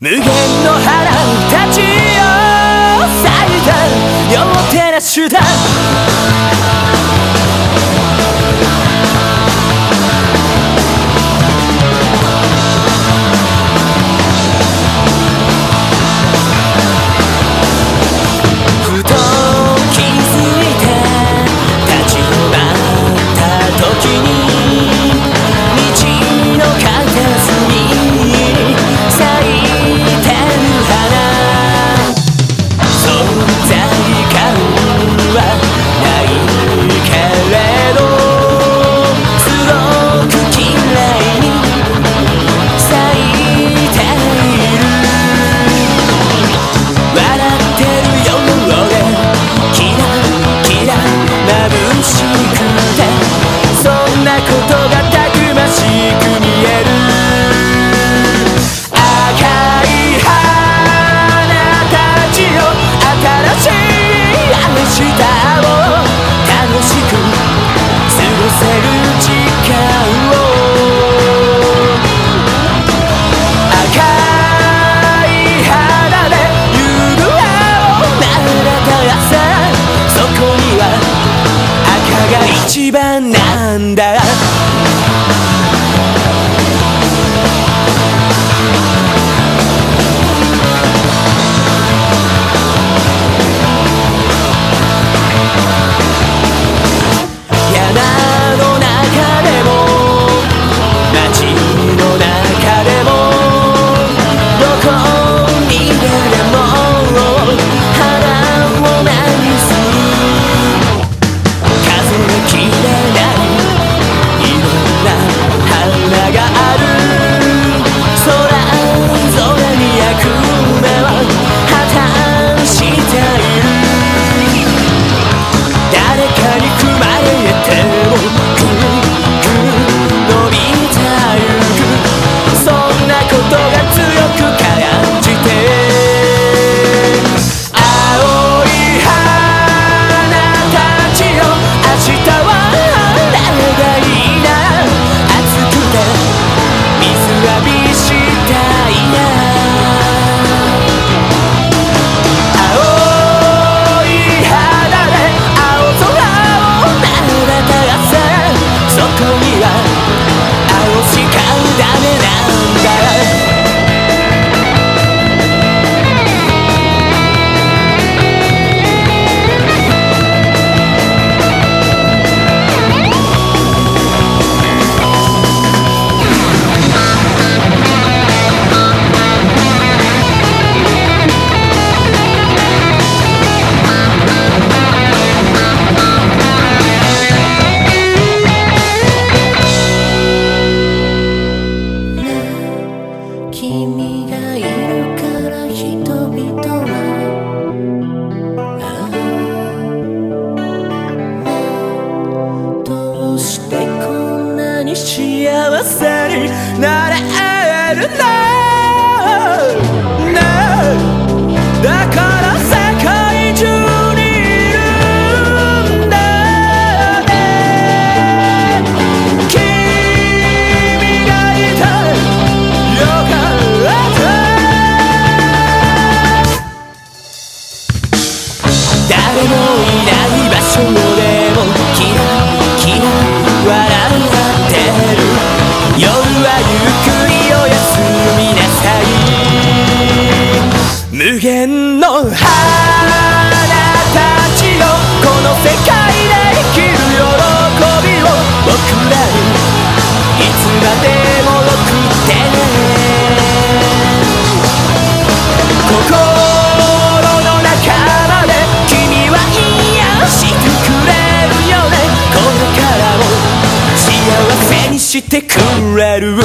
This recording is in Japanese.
無限の花たちよ咲いた両手な手段。senden せ限の花たちよこの世界で生きる喜びを僕らにいつまでも送ってね心の中まで君は癒してくれるよねこれからも幸せにしてくれる